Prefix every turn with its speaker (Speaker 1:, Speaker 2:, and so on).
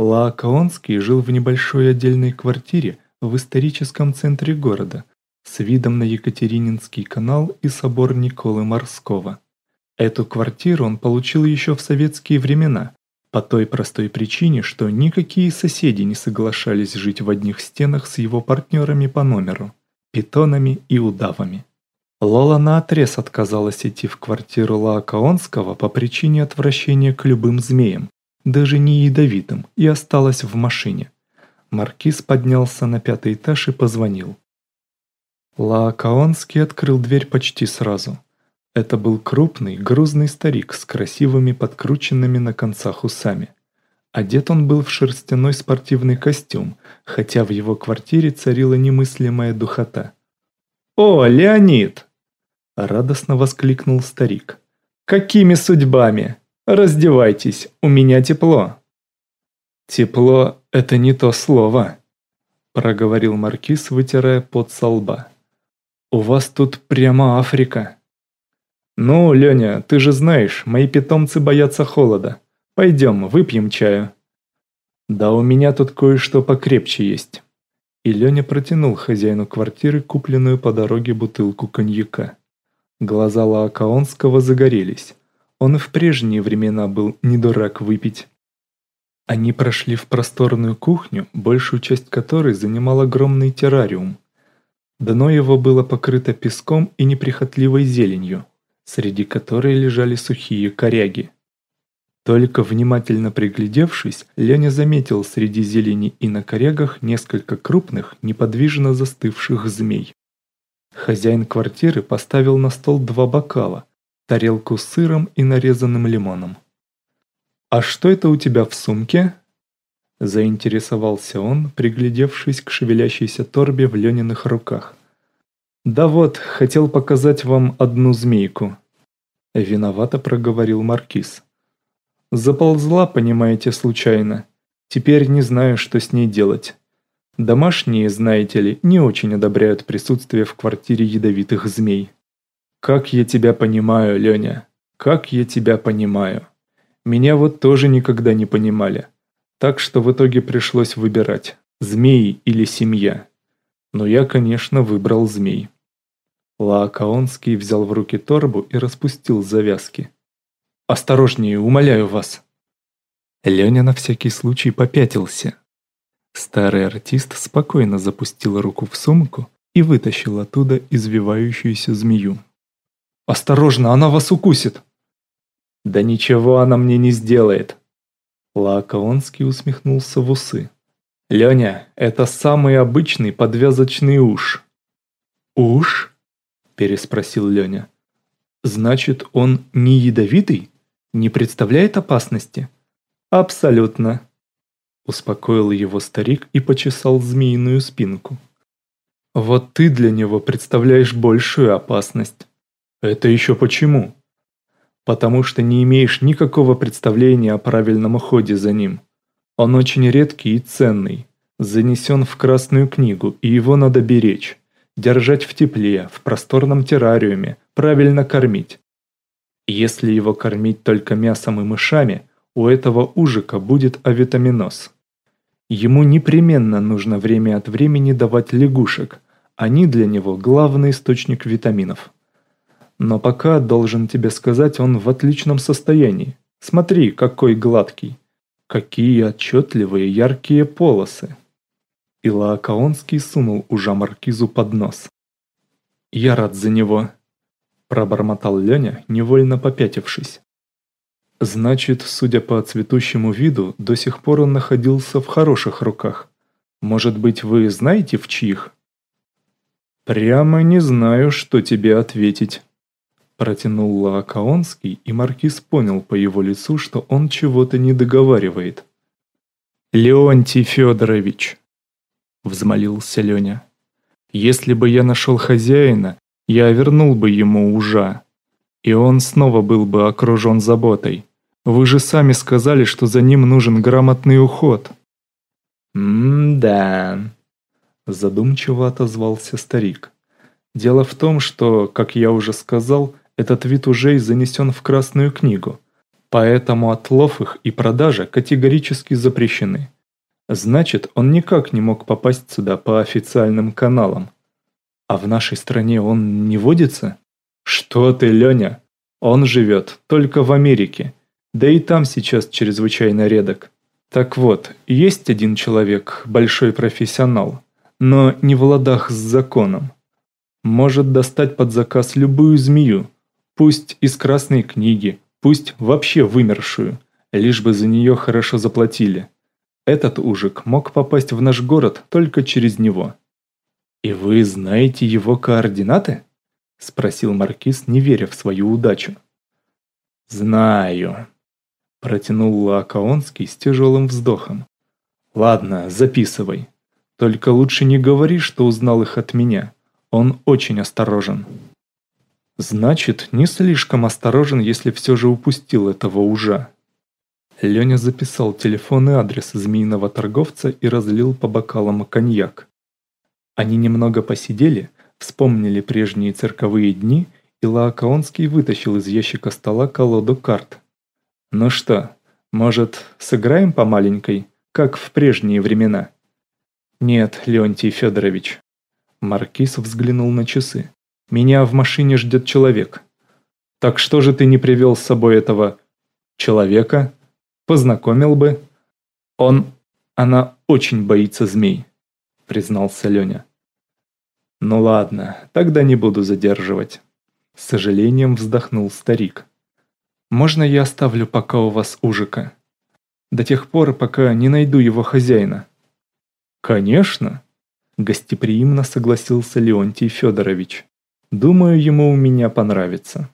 Speaker 1: Лаокаонский жил в небольшой отдельной квартире в историческом центре города с видом на Екатерининский канал и собор Николы Морского. Эту квартиру он получил еще в советские времена, по той простой причине, что никакие соседи не соглашались жить в одних стенах с его партнерами по номеру, питонами и удавами. Лола наотрез отказалась идти в квартиру Лаокаонского по причине отвращения к любым змеям, даже не ядовитым, и осталась в машине. Маркиз поднялся на пятый этаж и позвонил. Лаокаонский открыл дверь почти сразу. Это был крупный, грузный старик с красивыми подкрученными на концах усами. Одет он был в шерстяной спортивный костюм, хотя в его квартире царила немыслимая духота. «О, Леонид!» – радостно воскликнул старик. «Какими судьбами? Раздевайтесь, у меня тепло». «Тепло – это не то слово», – проговорил Маркиз, вытирая пот со лба. «У вас тут прямо Африка». «Ну, Леня, ты же знаешь, мои питомцы боятся холода. Пойдем, выпьем чаю». «Да у меня тут кое-что покрепче есть». И Леня протянул хозяину квартиры купленную по дороге бутылку коньяка. Глаза Лаокаонского загорелись. Он и в прежние времена был не дурак выпить. Они прошли в просторную кухню, большую часть которой занимал огромный террариум. Дно его было покрыто песком и неприхотливой зеленью, среди которой лежали сухие коряги. Только внимательно приглядевшись, Леня заметил среди зелени и на корягах несколько крупных, неподвижно застывших змей. Хозяин квартиры поставил на стол два бокала, тарелку с сыром и нарезанным лимоном. «А что это у тебя в сумке?» Заинтересовался он, приглядевшись к шевелящейся торбе в Лениных руках. «Да вот, хотел показать вам одну змейку». Виновато проговорил Маркиз. «Заползла, понимаете, случайно. Теперь не знаю, что с ней делать. Домашние, знаете ли, не очень одобряют присутствие в квартире ядовитых змей». «Как я тебя понимаю, Леня, как я тебя понимаю. Меня вот тоже никогда не понимали. Так что в итоге пришлось выбирать, змеи или семья. Но я, конечно, выбрал змей». Лаокаонский взял в руки торбу и распустил завязки. «Осторожнее, умоляю вас!» Леня на всякий случай попятился. Старый артист спокойно запустил руку в сумку и вытащил оттуда извивающуюся змею. Осторожно, она вас укусит!» «Да ничего она мне не сделает!» Лаокаонский усмехнулся в усы. «Леня, это самый обычный подвязочный уж». «Уж?» – переспросил Леня. «Значит, он не ядовитый? Не представляет опасности?» «Абсолютно», – успокоил его старик и почесал змеиную спинку. «Вот ты для него представляешь большую опасность». Это еще почему? Потому что не имеешь никакого представления о правильном уходе за ним. Он очень редкий и ценный, занесен в Красную книгу, и его надо беречь, держать в тепле, в просторном террариуме, правильно кормить. Если его кормить только мясом и мышами, у этого ужика будет авитаминоз. Ему непременно нужно время от времени давать лягушек, они для него главный источник витаминов. Но пока, должен тебе сказать, он в отличном состоянии. Смотри, какой гладкий. Какие отчетливые яркие полосы. И Лаокаонский сунул уже маркизу под нос. «Я рад за него», – пробормотал Леня, невольно попятившись. «Значит, судя по цветущему виду, до сих пор он находился в хороших руках. Может быть, вы знаете, в чьих?» «Прямо не знаю, что тебе ответить». Протянул Лаокаонский, и Маркиз понял по его лицу, что он чего-то не договаривает. «Леонтий Федорович!» – взмолился Леня. «Если бы я нашел хозяина, я вернул бы ему ужа, и он снова был бы окружен заботой. Вы же сами сказали, что за ним нужен грамотный уход». «М-да», – задумчиво отозвался старик. «Дело в том, что, как я уже сказал, этот вид ужей занесен в Красную книгу. Поэтому отлов их и продажа категорически запрещены. Значит, он никак не мог попасть сюда по официальным каналам. А в нашей стране он не водится? Что ты, Леня? Он живет только в Америке. Да и там сейчас чрезвычайно редок. Так вот, есть один человек, большой профессионал, но не в ладах с законом. Может достать под заказ любую змею, пусть из красной книги, пусть вообще вымершую, лишь бы за нее хорошо заплатили. Этот ужик мог попасть в наш город только через него. «И вы знаете его координаты?» – спросил Маркиз, не веря в свою удачу. «Знаю», – протянул Лаокаонский с тяжелым вздохом. «Ладно, записывай. Только лучше не говори, что узнал их от меня. Он очень осторожен». «Значит, не слишком осторожен, если все же упустил этого ужа». Леня записал телефон и адрес змеиного торговца и разлил по бокалам коньяк. Они немного посидели, вспомнили прежние цирковые дни, и Лаокаонский вытащил из ящика стола колоду карт. «Ну что, может, сыграем по маленькой, как в прежние времена?» «Нет, Леонтий Федорович». Маркиз взглянул на часы. «Меня в машине ждет человек». «Так что же ты не привел с собой этого... человека? Познакомил бы?» «Он... она очень боится змей», признался Леня. «Ну ладно, тогда не буду задерживать». С сожалением вздохнул старик. «Можно я оставлю пока у вас ужика? До тех пор, пока не найду его хозяина». «Конечно!» Гостеприимно согласился Леонтий Федорович. «Думаю, ему у меня понравится».